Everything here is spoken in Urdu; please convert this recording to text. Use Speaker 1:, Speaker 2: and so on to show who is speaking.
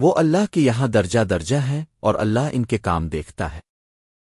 Speaker 1: وہ اللہ کے یہاں درجہ درجہ ہے اور اللہ ان کے کام دیکھتا ہے۔